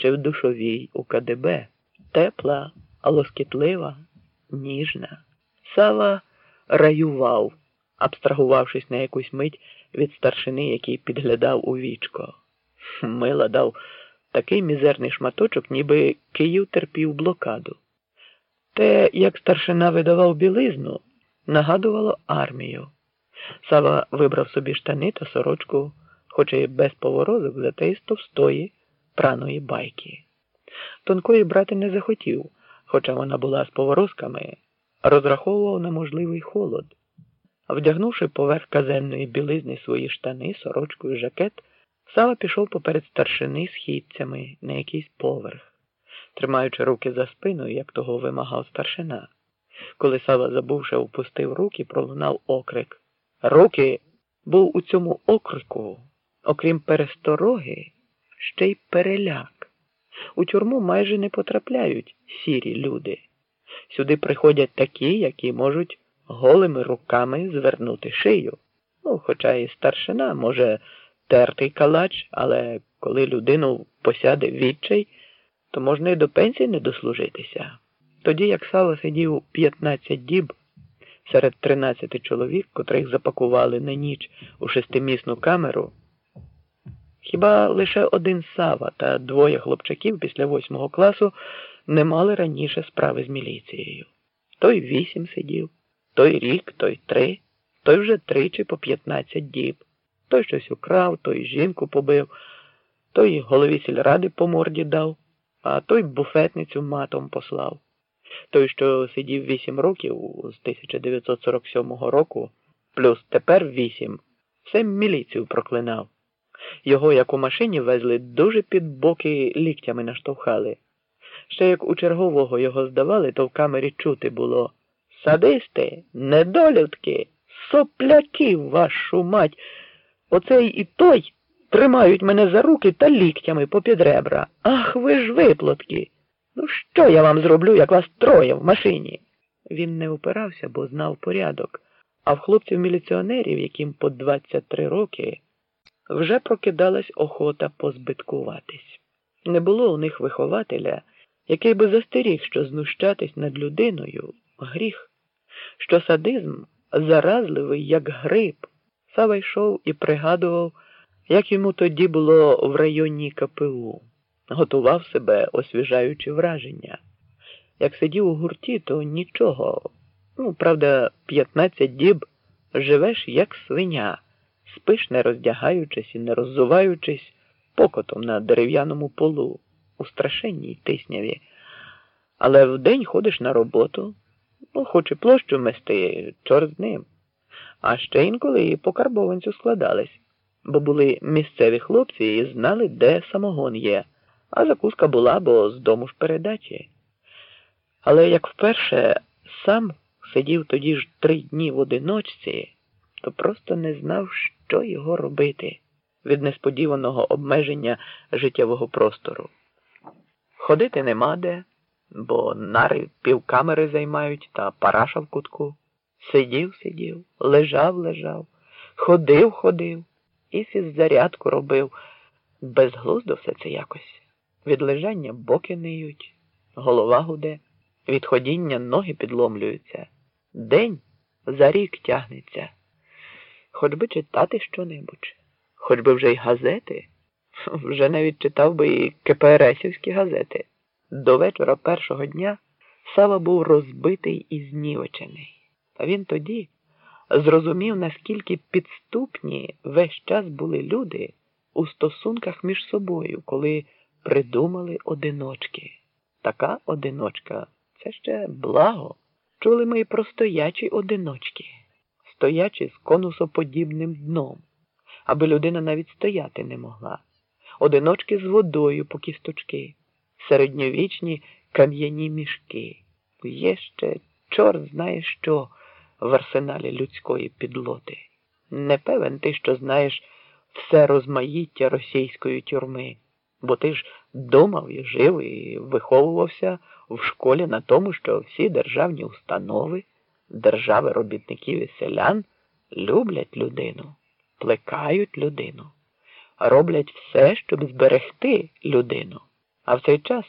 чи в душовій у КДБ. Тепла, лоскітлива, ніжна. Сава раював, абстрагувавшись на якусь мить від старшини, який підглядав у вічко. Мила дав такий мізерний шматочок, ніби Київ терпів блокаду. Те, як старшина видавав білизну, нагадувало армію. Сава вибрав собі штани та сорочку, хоч і без поворозок, зате із товстої праної байки. Тонкої брати не захотів, хоча вона була з поворозками, розраховував на можливий холод. Вдягнувши поверх казенної білизни свої штани, сорочку і жакет, Сава пішов поперед старшини з хідцями на якийсь поверх, тримаючи руки за спиною, як того вимагав старшина. Коли Сава, забувши, опустив руки, пролунав окрик. Руки був у цьому окрику, окрім перестороги, ще й переляк. У тюрму майже не потрапляють сірі люди. Сюди приходять такі, які можуть голими руками звернути шию. Ну, хоча і старшина може тертий калач, але коли людину посяде відчай, то можна і до пенсії не дослужитися. Тоді як Сава сидів 15 діб серед 13 чоловік, котрих запакували на ніч у шестимісну камеру, хіба лише один Сава та двоє хлопчаків після восьмого класу не мали раніше справи з міліцією. Той вісім сидів, той рік, той три, той вже тричі по 15 діб. Той щось украв, той жінку побив, той голові сільради по морді дав, а той буфетницю матом послав. Той, що сидів вісім років з 1947 року, плюс тепер вісім, все міліцію проклинав. Його, як у машині, везли дуже під боки ліктями наштовхали. Ще як у чергового його здавали, то в камері чути було Садисти, недолюдки, сопляки, вашу мать. Оцей і той тримають мене за руки та ліктями попід ребра. Ах, ви ж виплотки. Ну, що я вам зроблю, як вас троє в машині? Він не упирався, бо знав порядок, а в хлопців міліціонерів, яким по 23 роки, вже прокидалась охота позбиткуватись. Не було у них вихователя, який би застеріг, що знущатись над людиною гріх, що садизм заразливий, як гриб. Сава йшов і пригадував, як йому тоді було в районній КПУ, готував себе, освіжаючи враження. Як сидів у гурті, то нічого. Ну, правда, 15 діб живеш, як свиня, спиш, не роздягаючись і не роззуваючись покотом на дерев'яному полу, у страшенній тисняві. Але вдень ходиш на роботу, ну, хоч і площу мести, чорт з ним. А ще інколи і по карбованцю складались, бо були місцеві хлопці і знали, де самогон є, а закуска була, бо з дому ж передачі. Але як вперше сам сидів тоді ж три дні в одиночці, то просто не знав, що його робити від несподіваного обмеження життєвого простору. Ходити нема де, бо нари півкамери займають та параша в кутку. Сидів, сидів, лежав, лежав, ходив, ходив і фіззарядку робив. Безглуздо все це якось. Від лежання боки ниють, голова гуде, від ходіння ноги підломлюються. День за рік тягнеться. Хоч би читати щонебудь, хоч би вже й газети, вже навіть читав би і КПРСівські газети. До вечора першого дня Сава був розбитий і знівечений. А він тоді зрозумів, наскільки підступні весь час були люди у стосунках між собою, коли придумали одиночки. Така одиночка це ще благо. Чули ми і про стоячі одиночки, стоячі з конусоподібним дном, аби людина навіть стояти не могла. Одиночки з водою по кісточки, середньовічні кам'яні мішки. Є ще чорт знає що в арсеналі людської підлоти. Не певен ти, що знаєш все розмаїття російської тюрми, бо ти ж думав і жив і виховувався в школі на тому, що всі державні установи, держави робітників і селян люблять людину, плекають людину, роблять все, щоб зберегти людину. А в цей час